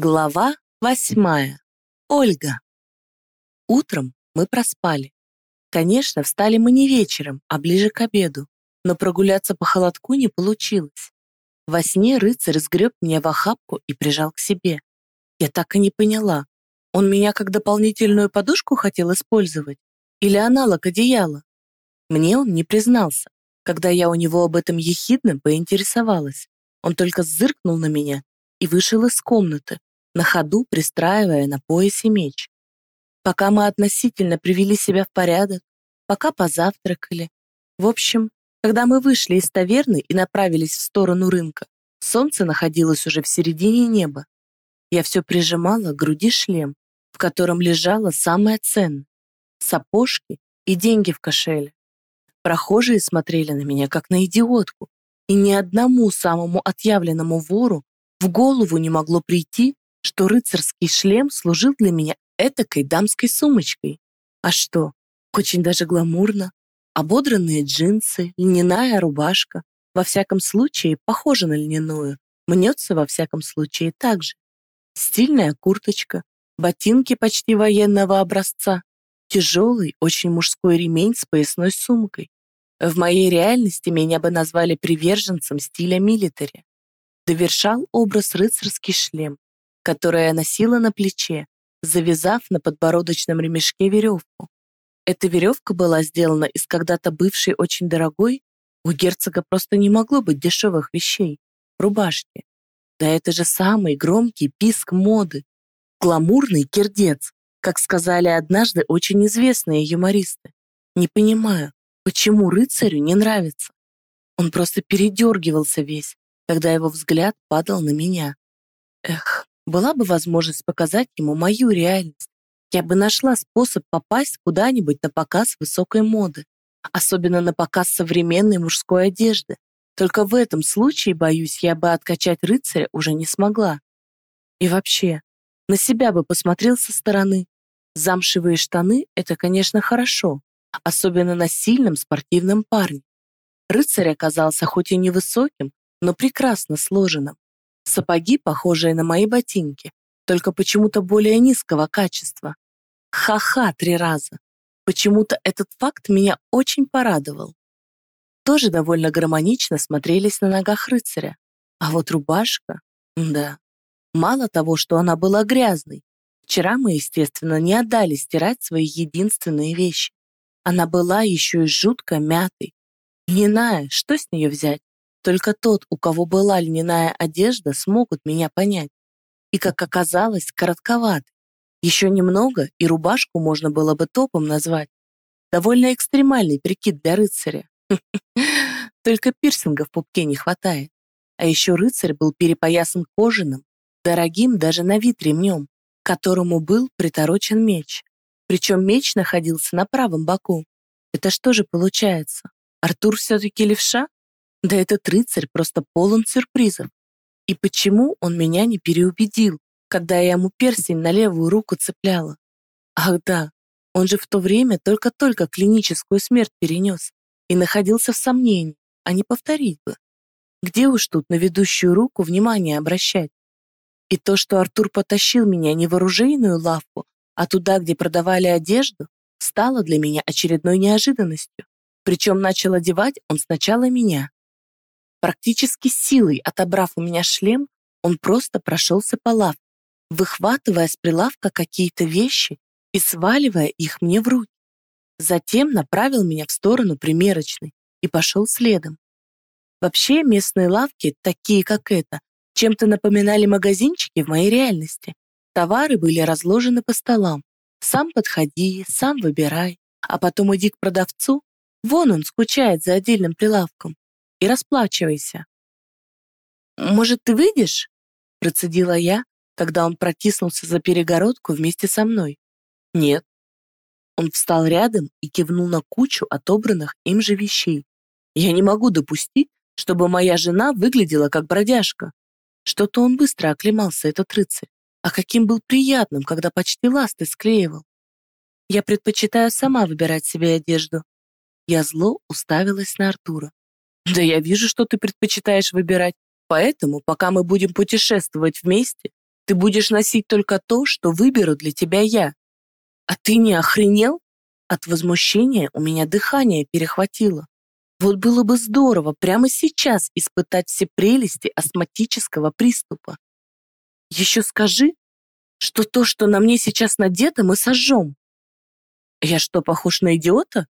Глава восьмая. Ольга. Утром мы проспали. Конечно, встали мы не вечером, а ближе к обеду, но прогуляться по холодку не получилось. Во сне рыцарь сгреб меня в охапку и прижал к себе. Я так и не поняла, он меня как дополнительную подушку хотел использовать или аналог одеяла? Мне он не признался. Когда я у него об этом ехидно поинтересовалась, он только зыркнул на меня и вышел из комнаты, на ходу пристраивая на поясе меч. Пока мы относительно привели себя в порядок, пока позавтракали. В общем, когда мы вышли из таверны и направились в сторону рынка, солнце находилось уже в середине неба. Я все прижимала к груди шлем, в котором лежало самое ценное — сапожки и деньги в кошеле. Прохожие смотрели на меня, как на идиотку, и ни одному самому отъявленному вору в голову не могло прийти, что рыцарский шлем служил для меня этакой дамской сумочкой. А что, очень даже гламурно. Ободранные джинсы, льняная рубашка, во всяком случае, похожа на льняную, мнется во всяком случае так же. Стильная курточка, ботинки почти военного образца, тяжелый, очень мужской ремень с поясной сумкой. В моей реальности меня бы назвали приверженцем стиля милитари. Довершал образ рыцарский шлем, которое носила на плече, завязав на подбородочном ремешке веревку. Эта веревка была сделана из когда-то бывшей очень дорогой, у герцога просто не могло быть дешевых вещей, рубашки. Да это же самый громкий писк моды, гламурный кирдец, как сказали однажды очень известные юмористы. Не понимаю, почему рыцарю не нравится. Он просто передергивался весь, когда его взгляд падал на меня. Эх, была бы возможность показать ему мою реальность. Я бы нашла способ попасть куда-нибудь на показ высокой моды, особенно на показ современной мужской одежды. Только в этом случае, боюсь, я бы откачать рыцаря уже не смогла. И вообще, на себя бы посмотрел со стороны. Замшевые штаны — это, конечно, хорошо, особенно на сильном спортивном парне. Рыцарь оказался хоть и невысоким, но прекрасно сложенным. Сапоги, похожие на мои ботинки, только почему-то более низкого качества. Ха-ха три раза. Почему-то этот факт меня очень порадовал. Тоже довольно гармонично смотрелись на ногах рыцаря. А вот рубашка, да. Мало того, что она была грязной, вчера мы, естественно, не отдали стирать свои единственные вещи. Она была еще и жутко мятой. Льняная, что с нее взять? Только тот, у кого была льняная одежда, смогут меня понять. И, как оказалось, коротковат. Еще немного, и рубашку можно было бы топом назвать. Довольно экстремальный прикид для рыцаря. Только пирсингов в пупке не хватает. А еще рыцарь был перепоясан кожаным, дорогим даже на вид ремнем, к которому был приторочен меч. Причем меч находился на правом боку. Это что же получается? Артур все-таки левша? Да этот рыцарь просто полон сюрпризов. И почему он меня не переубедил, когда я ему перстень на левую руку цепляла? Ах да, он же в то время только-только клиническую смерть перенес и находился в сомнении, а не повторить бы. Где уж тут на ведущую руку внимание обращать? И то, что Артур потащил меня не в оружейную лавку, а туда, где продавали одежду, стало для меня очередной неожиданностью. Причем начал одевать он сначала меня, Практически силой отобрав у меня шлем, он просто прошелся по лавке, выхватывая с прилавка какие-то вещи и сваливая их мне в руки. Затем направил меня в сторону примерочной и пошел следом. Вообще местные лавки, такие как эта, чем-то напоминали магазинчики в моей реальности. Товары были разложены по столам. Сам подходи, сам выбирай, а потом иди к продавцу. Вон он скучает за отдельным прилавком и расплачивайся. «Может, ты выйдешь?» — процедила я, когда он протиснулся за перегородку вместе со мной. «Нет». Он встал рядом и кивнул на кучу отобранных им же вещей. «Я не могу допустить, чтобы моя жена выглядела как бродяжка. Что-то он быстро оклемался, этот рыцарь. А каким был приятным, когда почти ласты склеивал. Я предпочитаю сама выбирать себе одежду. Я зло уставилась на Артура. Да я вижу, что ты предпочитаешь выбирать. Поэтому, пока мы будем путешествовать вместе, Ты будешь носить только то, что выберу для тебя я. А ты не охренел? От возмущения у меня дыхание перехватило. Вот было бы здорово прямо сейчас испытать все прелести астматического приступа. Еще скажи, что то, что на мне сейчас надето, мы сожжем. Я что, похож на идиота?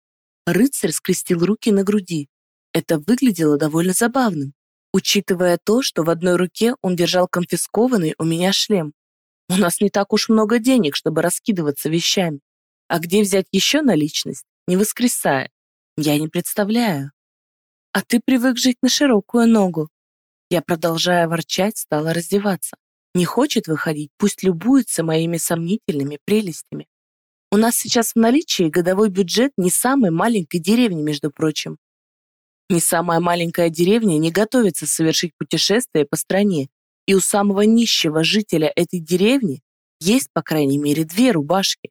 Рыцарь скрестил руки на груди. Это выглядело довольно забавным, учитывая то, что в одной руке он держал конфискованный у меня шлем. У нас не так уж много денег, чтобы раскидываться вещами. А где взять еще наличность, не воскресая? Я не представляю. А ты привык жить на широкую ногу. Я, продолжая ворчать, стала раздеваться. Не хочет выходить, пусть любуется моими сомнительными прелестями. У нас сейчас в наличии годовой бюджет не самой маленькой деревни, между прочим. Не самая маленькая деревня не готовится совершить путешествие по стране, и у самого нищего жителя этой деревни есть, по крайней мере, две рубашки.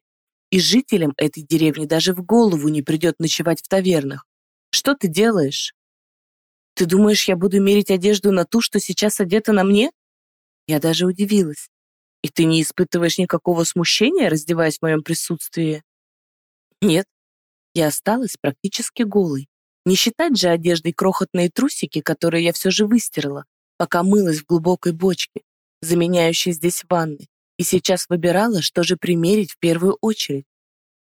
И жителям этой деревни даже в голову не придет ночевать в тавернах. Что ты делаешь? Ты думаешь, я буду мерить одежду на ту, что сейчас одета на мне? Я даже удивилась. И ты не испытываешь никакого смущения, раздеваясь в моем присутствии? Нет. Я осталась практически голой. Не считать же одеждой крохотные трусики, которые я все же выстирала, пока мылась в глубокой бочке, заменяющей здесь ванны, и сейчас выбирала, что же примерить в первую очередь.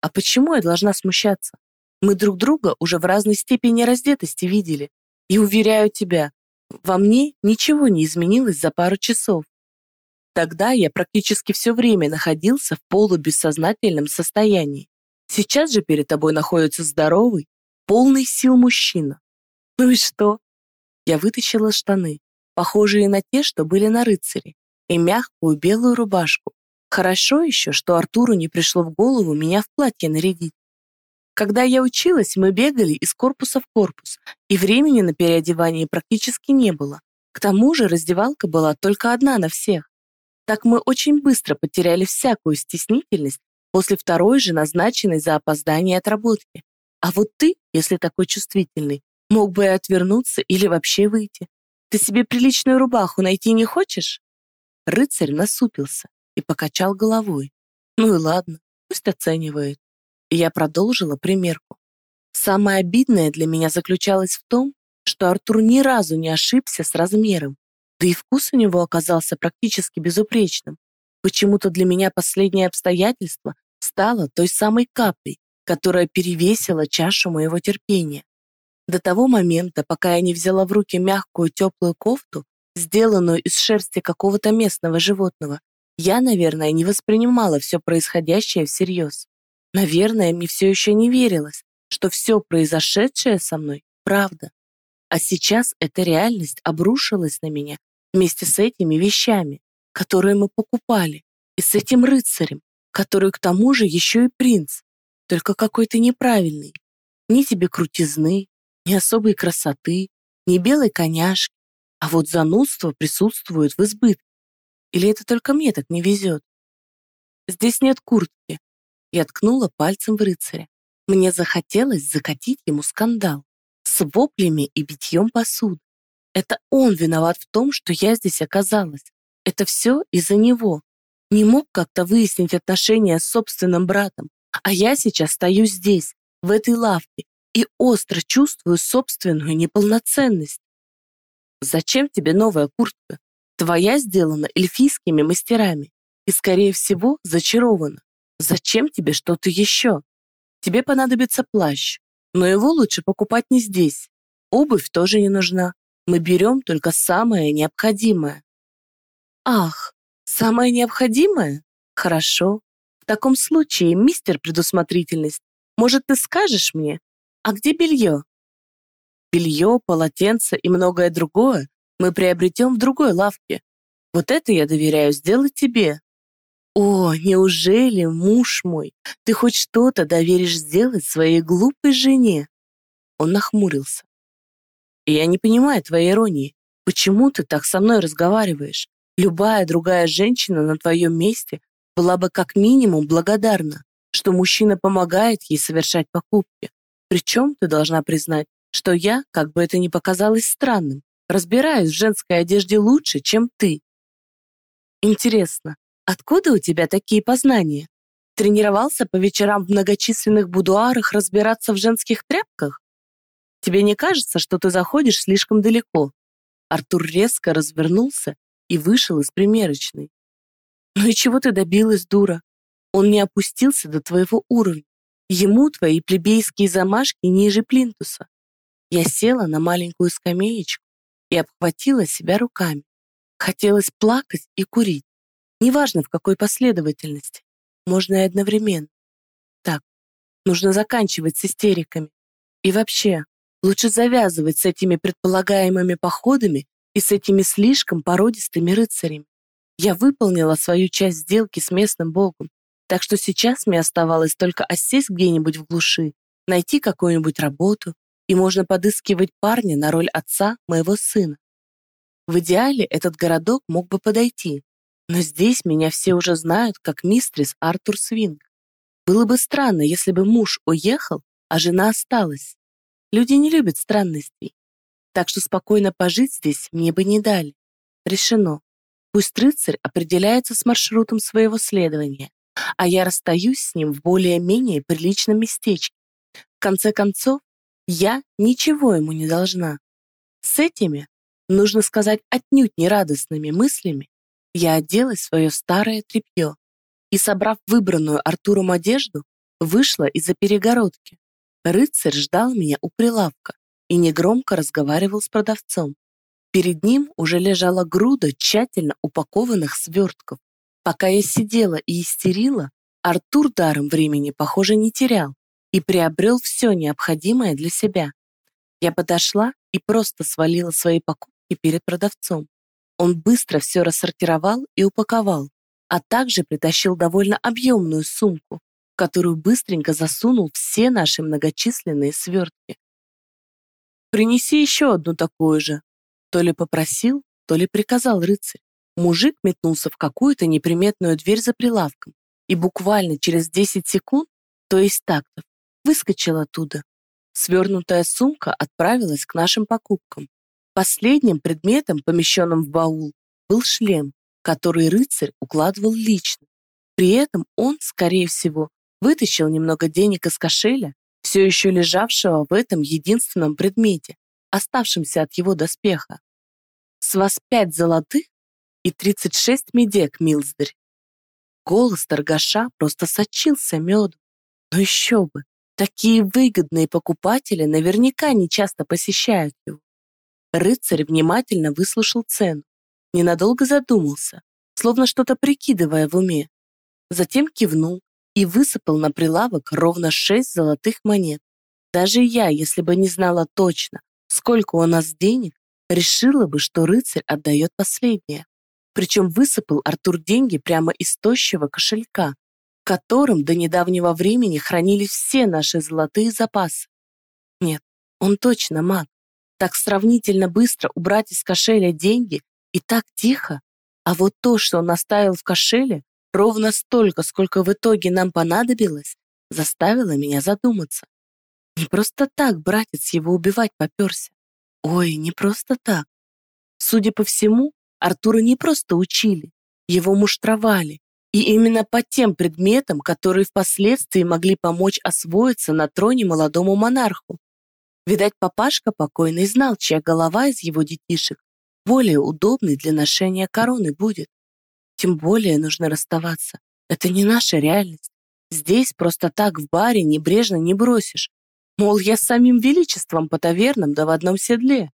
А почему я должна смущаться? Мы друг друга уже в разной степени раздетости видели. И уверяю тебя, во мне ничего не изменилось за пару часов. Тогда я практически все время находился в полубессознательном состоянии. Сейчас же перед тобой находится здоровый, полный сил мужчина. Ну и что? Я вытащила штаны, похожие на те, что были на рыцаре, и мягкую белую рубашку. Хорошо еще, что Артуру не пришло в голову меня в платье нарядить. Когда я училась, мы бегали из корпуса в корпус, и времени на переодевание практически не было. К тому же раздевалка была только одна на всех. Так мы очень быстро потеряли всякую стеснительность после второй же назначенной за опоздание отработки. А вот ты, если такой чувствительный, мог бы и отвернуться или вообще выйти. Ты себе приличную рубаху найти не хочешь? Рыцарь насупился и покачал головой. Ну и ладно, пусть оценивает. И я продолжила примерку. Самое обидное для меня заключалось в том, что Артур ни разу не ошибся с размером да и вкус у него оказался практически безупречным. Почему-то для меня последнее обстоятельство стало той самой каплей, которая перевесила чашу моего терпения. До того момента, пока я не взяла в руки мягкую теплую кофту, сделанную из шерсти какого-то местного животного, я, наверное, не воспринимала все происходящее всерьез. Наверное, мне все еще не верилось, что все произошедшее со мной – правда. А сейчас эта реальность обрушилась на меня вместе с этими вещами, которые мы покупали, и с этим рыцарем, который к тому же еще и принц, только какой-то неправильный. Ни тебе крутизны, ни особой красоты, ни белой коняшки, а вот занудство присутствует в избытке. Или это только мне так не везет? Здесь нет куртки. Я ткнула пальцем в рыцаря. Мне захотелось закатить ему скандал с воплями и битьем посуды. Это он виноват в том, что я здесь оказалась. Это все из-за него. Не мог как-то выяснить отношения с собственным братом. А я сейчас стою здесь, в этой лавке, и остро чувствую собственную неполноценность. Зачем тебе новая куртка? Твоя сделана эльфийскими мастерами и, скорее всего, зачарована. Зачем тебе что-то еще? Тебе понадобится плащ, но его лучше покупать не здесь. Обувь тоже не нужна. Мы берем только самое необходимое. Ах, самое необходимое? Хорошо. Таком случае, мистер предусмотрительность, может, ты скажешь мне, а где белье? Белье, полотенце и многое другое мы приобретем в другой лавке. Вот это я доверяю сделать тебе. О, неужели, муж мой, ты хоть что-то доверишь сделать своей глупой жене? Он нахмурился. Я не понимаю твоей иронии. Почему ты так со мной разговариваешь? Любая другая женщина на твоем месте была бы как минимум благодарна, что мужчина помогает ей совершать покупки. Причем ты должна признать, что я, как бы это ни показалось странным, разбираюсь в женской одежде лучше, чем ты. Интересно, откуда у тебя такие познания? Тренировался по вечерам в многочисленных будуарах разбираться в женских тряпках? Тебе не кажется, что ты заходишь слишком далеко? Артур резко развернулся и вышел из примерочной. Ну и чего ты добилась, дура? Он не опустился до твоего уровня. Ему твои плебейские замашки ниже плинтуса. Я села на маленькую скамеечку и обхватила себя руками. Хотелось плакать и курить. Неважно, в какой последовательности. Можно и одновременно. Так, нужно заканчивать с истериками. И вообще, лучше завязывать с этими предполагаемыми походами и с этими слишком породистыми рыцарями. Я выполнила свою часть сделки с местным богом, так что сейчас мне оставалось только осесть где-нибудь в глуши, найти какую-нибудь работу, и можно подыскивать парня на роль отца моего сына. В идеале этот городок мог бы подойти, но здесь меня все уже знают как мистрис Артур Свинг. Было бы странно, если бы муж уехал, а жена осталась. Люди не любят странностей, так что спокойно пожить здесь мне бы не дали. Решено. Пусть рыцарь определяется с маршрутом своего следования, а я расстаюсь с ним в более-менее приличном местечке. В конце концов, я ничего ему не должна. С этими, нужно сказать, отнюдь не радостными мыслями, я одела свое старое тряпье и, собрав выбранную Артуром одежду, вышла из-за перегородки. Рыцарь ждал меня у прилавка и негромко разговаривал с продавцом. Перед ним уже лежала груда тщательно упакованных свертков. Пока я сидела и истерила, Артур даром времени, похоже, не терял и приобрел все необходимое для себя. Я подошла и просто свалила свои покупки перед продавцом. Он быстро все рассортировал и упаковал, а также притащил довольно объемную сумку, в которую быстренько засунул все наши многочисленные свертки. «Принеси еще одну такую же», то ли попросил, то ли приказал рыцарь. Мужик метнулся в какую-то неприметную дверь за прилавком и буквально через 10 секунд, то есть тактов, выскочил оттуда. Свернутая сумка отправилась к нашим покупкам. Последним предметом, помещенным в баул, был шлем, который рыцарь укладывал лично. При этом он, скорее всего, вытащил немного денег из кошеля, все еще лежавшего в этом единственном предмете, оставшемся от его доспеха. С вас пять золотых и 36 медек, Милздарь. Голос торгаша просто сочился медом. Но еще бы, такие выгодные покупатели наверняка не часто посещают его. Рыцарь внимательно выслушал цену, ненадолго задумался, словно что-то прикидывая в уме. Затем кивнул и высыпал на прилавок ровно шесть золотых монет. Даже я, если бы не знала точно, сколько у нас денег, решила бы, что рыцарь отдает последнее. Причем высыпал Артур деньги прямо из тощего кошелька, в котором до недавнего времени хранились все наши золотые запасы. Нет, он точно маг. Так сравнительно быстро убрать из кошеля деньги и так тихо. А вот то, что он оставил в кошеле, ровно столько, сколько в итоге нам понадобилось, заставило меня задуматься. Не просто так братец его убивать поперся. Ой, не просто так. Судя по всему, Артура не просто учили, его муштровали, и именно по тем предметам, которые впоследствии могли помочь освоиться на троне молодому монарху. Видать, папашка покойный знал, чья голова из его детишек более удобной для ношения короны будет. Тем более нужно расставаться. Это не наша реальность. Здесь просто так в баре небрежно не бросишь. Мол, я с самим величеством по тавернам да в одном седле.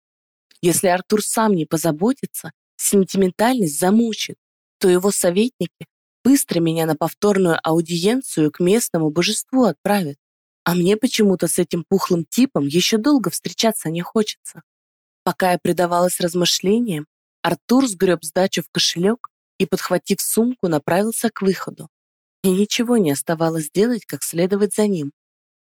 Если Артур сам не позаботится, сентиментальность замучит, то его советники быстро меня на повторную аудиенцию к местному божеству отправят. А мне почему-то с этим пухлым типом еще долго встречаться не хочется. Пока я предавалась размышлениям, Артур сгреб сдачу в кошелек и, подхватив сумку, направился к выходу. И ничего не оставалось делать, как следовать за ним.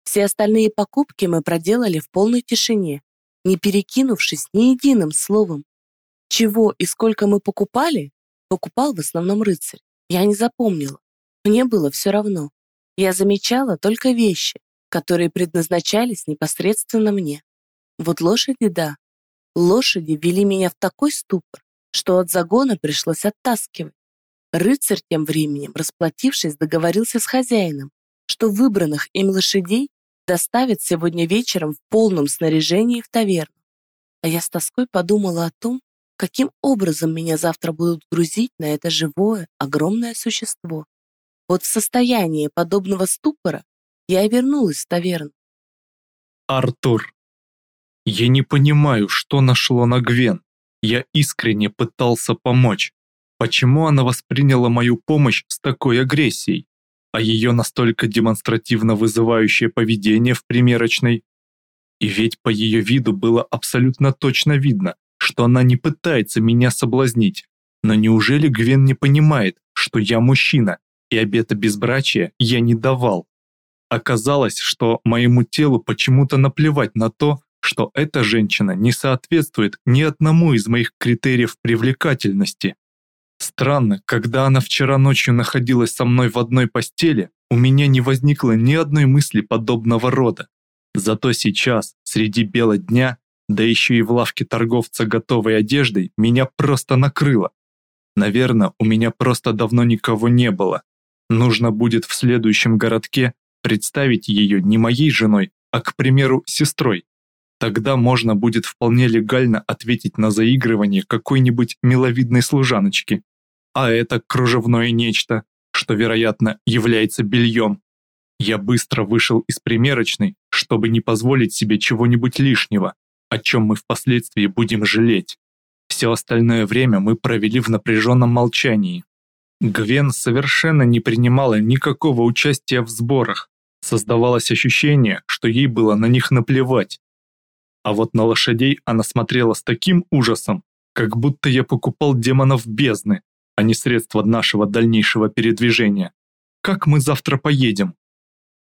Все остальные покупки мы проделали в полной тишине, не перекинувшись ни единым словом. Чего и сколько мы покупали, покупал в основном рыцарь. Я не запомнила. Мне было все равно. Я замечала только вещи, которые предназначались непосредственно мне. Вот лошади, да. Лошади вели меня в такой ступор, что от загона пришлось оттаскивать. Рыцарь тем временем, расплатившись, договорился с хозяином, что выбранных им лошадей доставят сегодня вечером в полном снаряжении в таверну. А я с тоской подумала о том, каким образом меня завтра будут грузить на это живое, огромное существо. Вот в состоянии подобного ступора я и вернулась в таверну. Артур, я не понимаю, что нашло на Гвен. Я искренне пытался помочь. Почему она восприняла мою помощь с такой агрессией? А ее настолько демонстративно вызывающее поведение в примерочной? И ведь по ее виду было абсолютно точно видно, что она не пытается меня соблазнить. Но неужели Гвен не понимает, что я мужчина, и обета безбрачия я не давал? Оказалось, что моему телу почему-то наплевать на то, что эта женщина не соответствует ни одному из моих критериев привлекательности. Странно, когда она вчера ночью находилась со мной в одной постели, у меня не возникло ни одной мысли подобного рода. Зато сейчас, среди бела дня, да еще и в лавке торговца готовой одеждой, меня просто накрыло. Наверное, у меня просто давно никого не было. Нужно будет в следующем городке представить ее не моей женой, а, к примеру, сестрой. Тогда можно будет вполне легально ответить на заигрывание какой-нибудь миловидной служаночки. А это кружевное нечто, что, вероятно, является бельем. Я быстро вышел из примерочной, чтобы не позволить себе чего-нибудь лишнего, о чем мы впоследствии будем жалеть. Все остальное время мы провели в напряженном молчании. Гвен совершенно не принимала никакого участия в сборах. Создавалось ощущение, что ей было на них наплевать. А вот на лошадей она смотрела с таким ужасом, как будто я покупал демонов бездны, а не средства нашего дальнейшего передвижения. Как мы завтра поедем?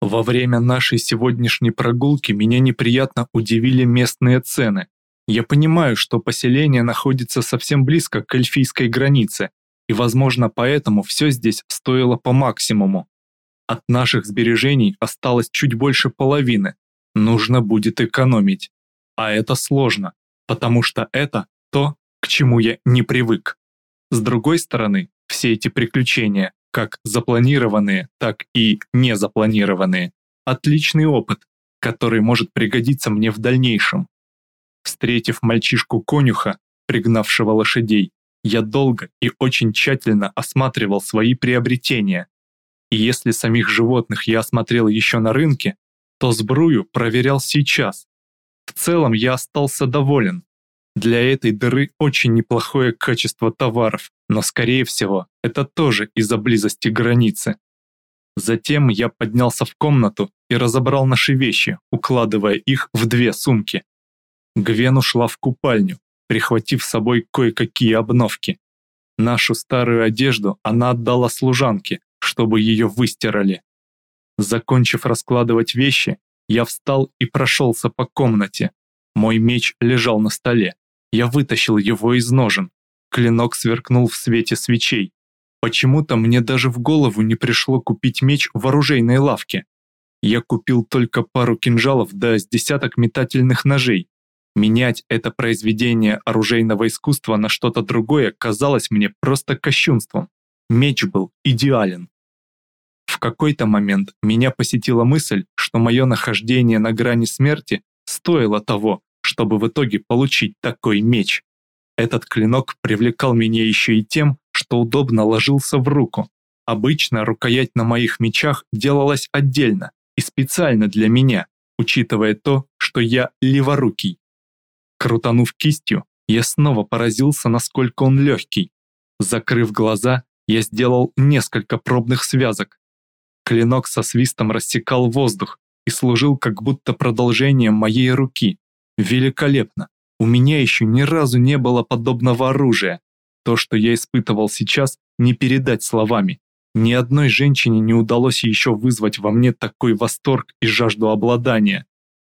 Во время нашей сегодняшней прогулки меня неприятно удивили местные цены. Я понимаю, что поселение находится совсем близко к эльфийской границе, и, возможно, поэтому все здесь стоило по максимуму. От наших сбережений осталось чуть больше половины. Нужно будет экономить. А это сложно, потому что это то, к чему я не привык. С другой стороны, все эти приключения, как запланированные, так и незапланированные, отличный опыт, который может пригодиться мне в дальнейшем. Встретив мальчишку-конюха, пригнавшего лошадей, я долго и очень тщательно осматривал свои приобретения. И если самих животных я осмотрел еще на рынке, то сбрую проверял сейчас, в целом я остался доволен. Для этой дыры очень неплохое качество товаров, но скорее всего это тоже из-за близости границы. Затем я поднялся в комнату и разобрал наши вещи, укладывая их в две сумки. Гвен ушла в купальню, прихватив с собой кое-какие обновки. Нашу старую одежду она отдала служанке, чтобы ее выстирали. Закончив раскладывать вещи, я встал и прошелся по комнате. Мой меч лежал на столе. Я вытащил его из ножен. Клинок сверкнул в свете свечей. Почему-то мне даже в голову не пришло купить меч в оружейной лавке. Я купил только пару кинжалов да с десяток метательных ножей. Менять это произведение оружейного искусства на что-то другое казалось мне просто кощунством. Меч был идеален. В какой-то момент меня посетила мысль, что мое нахождение на грани смерти стоило того, чтобы в итоге получить такой меч. Этот клинок привлекал меня еще и тем, что удобно ложился в руку. Обычно рукоять на моих мечах делалась отдельно и специально для меня, учитывая то, что я леворукий. Крутанув кистью, я снова поразился, насколько он легкий. Закрыв глаза, я сделал несколько пробных связок, Клинок со свистом рассекал воздух и служил как будто продолжением моей руки. Великолепно! У меня еще ни разу не было подобного оружия. То, что я испытывал сейчас, не передать словами. Ни одной женщине не удалось еще вызвать во мне такой восторг и жажду обладания.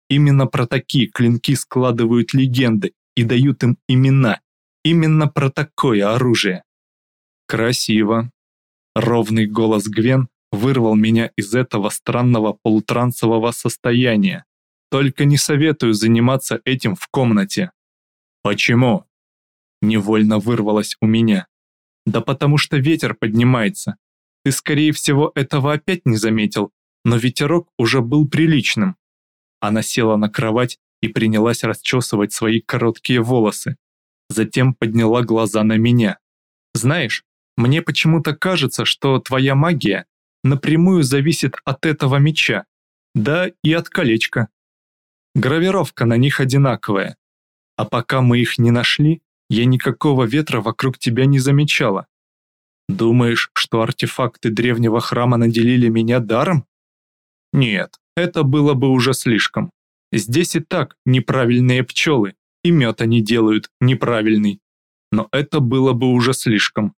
Именно про такие клинки складывают легенды и дают им имена. Именно про такое оружие. Красиво. Ровный голос Гвен вырвал меня из этого странного полутрансового состояния. Только не советую заниматься этим в комнате. Почему? Невольно вырвалось у меня. Да потому что ветер поднимается. Ты, скорее всего, этого опять не заметил, но ветерок уже был приличным. Она села на кровать и принялась расчесывать свои короткие волосы. Затем подняла глаза на меня. Знаешь, мне почему-то кажется, что твоя магия напрямую зависит от этого меча, да и от колечка. Гравировка на них одинаковая. А пока мы их не нашли, я никакого ветра вокруг тебя не замечала. Думаешь, что артефакты древнего храма наделили меня даром? Нет, это было бы уже слишком. Здесь и так неправильные пчелы, и мед они делают неправильный. Но это было бы уже слишком.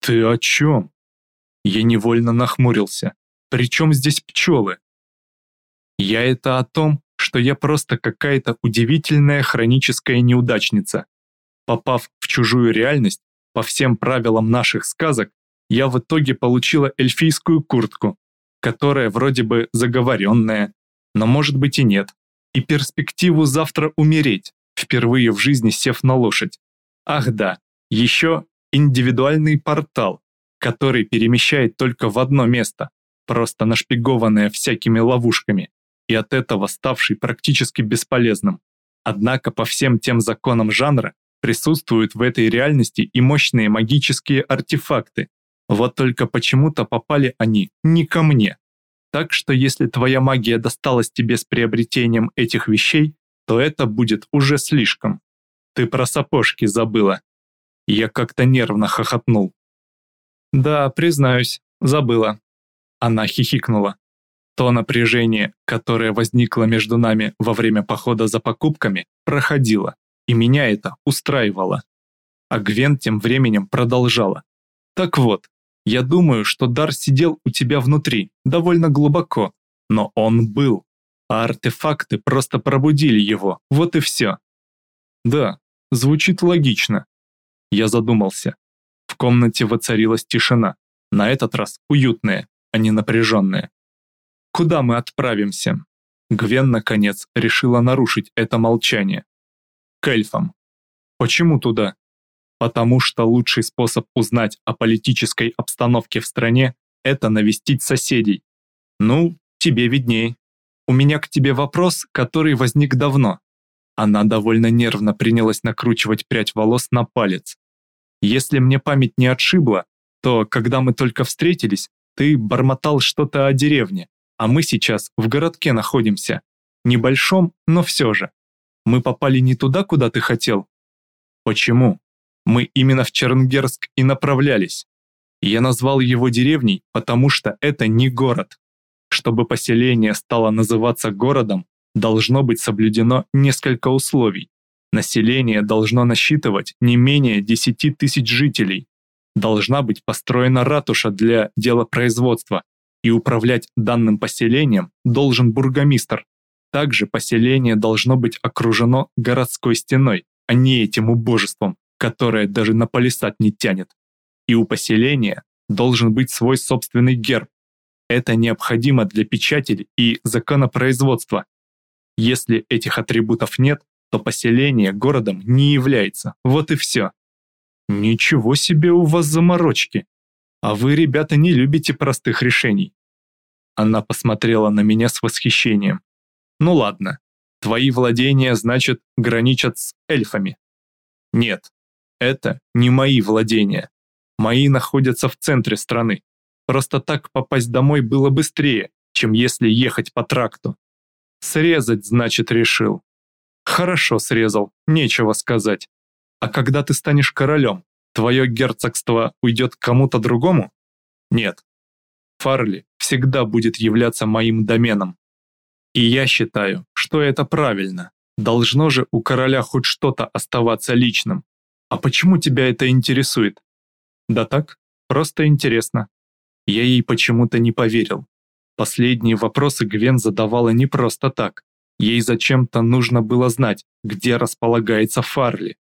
Ты о чем? Я невольно нахмурился. Причем здесь пчелы? Я это о том, что я просто какая-то удивительная хроническая неудачница. Попав в чужую реальность, по всем правилам наших сказок, я в итоге получила эльфийскую куртку, которая вроде бы заговоренная, но может быть и нет, и перспективу завтра умереть, впервые в жизни сев на лошадь. Ах да, еще индивидуальный портал, который перемещает только в одно место, просто нашпигованное всякими ловушками, и от этого ставший практически бесполезным. Однако по всем тем законам жанра присутствуют в этой реальности и мощные магические артефакты. Вот только почему-то попали они не ко мне. Так что если твоя магия досталась тебе с приобретением этих вещей, то это будет уже слишком. Ты про сапожки забыла. Я как-то нервно хохотнул. Да, признаюсь, забыла. Она хихикнула. То напряжение, которое возникло между нами во время похода за покупками, проходило, и меня это устраивало. А Гвен тем временем продолжала. Так вот, я думаю, что дар сидел у тебя внутри, довольно глубоко, но он был, а артефакты просто пробудили его, вот и все. Да, звучит логично. Я задумался. В комнате воцарилась тишина, на этот раз уютная, а не напряженная. Куда мы отправимся? Гвен, наконец, решила нарушить это молчание. К эльфам. Почему туда? Потому что лучший способ узнать о политической обстановке в стране – это навестить соседей. Ну, тебе видней. У меня к тебе вопрос, который возник давно. Она довольно нервно принялась накручивать прядь волос на палец. Если мне память не отшибла, то, когда мы только встретились, ты бормотал что-то о деревне, а мы сейчас в городке находимся. Небольшом, но все же. Мы попали не туда, куда ты хотел. Почему? Мы именно в Чернгерск и направлялись. Я назвал его деревней, потому что это не город. Чтобы поселение стало называться городом, должно быть соблюдено несколько условий. Население должно насчитывать не менее 10 тысяч жителей. Должна быть построена ратуша для делопроизводства, и управлять данным поселением должен бургомистр. Также поселение должно быть окружено городской стеной, а не этим убожеством, которое даже на палисад не тянет. И у поселения должен быть свой собственный герб. Это необходимо для печати и законопроизводства. Если этих атрибутов нет, то поселение городом не является. Вот и все. Ничего себе у вас заморочки. А вы, ребята, не любите простых решений. Она посмотрела на меня с восхищением. Ну ладно, твои владения, значит, граничат с эльфами. Нет, это не мои владения. Мои находятся в центре страны. Просто так попасть домой было быстрее, чем если ехать по тракту. Срезать, значит, решил. Хорошо срезал, нечего сказать. А когда ты станешь королем, твое герцогство уйдет кому-то другому? Нет. Фарли всегда будет являться моим доменом. И я считаю, что это правильно. Должно же у короля хоть что-то оставаться личным. А почему тебя это интересует? Да так, просто интересно. Я ей почему-то не поверил. Последние вопросы Гвен задавала не просто так. Ей зачем-то нужно было знать, где располагается Фарли.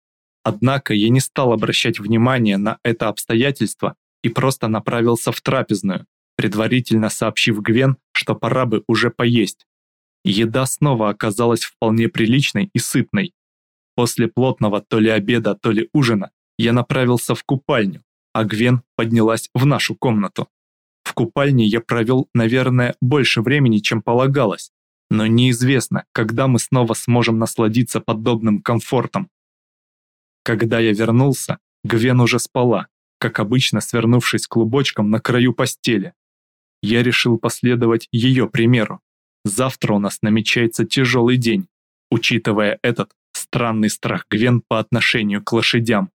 Однако я не стал обращать внимания на это обстоятельство и просто направился в трапезную, предварительно сообщив Гвен, что пора бы уже поесть. Еда снова оказалась вполне приличной и сытной. После плотного то ли обеда, то ли ужина я направился в купальню, а Гвен поднялась в нашу комнату. В купальне я провел, наверное, больше времени, чем полагалось, но неизвестно, когда мы снова сможем насладиться подобным комфортом. Когда я вернулся, Гвен уже спала, как обычно свернувшись клубочком на краю постели. Я решил последовать ее примеру. Завтра у нас намечается тяжелый день, учитывая этот странный страх Гвен по отношению к лошадям.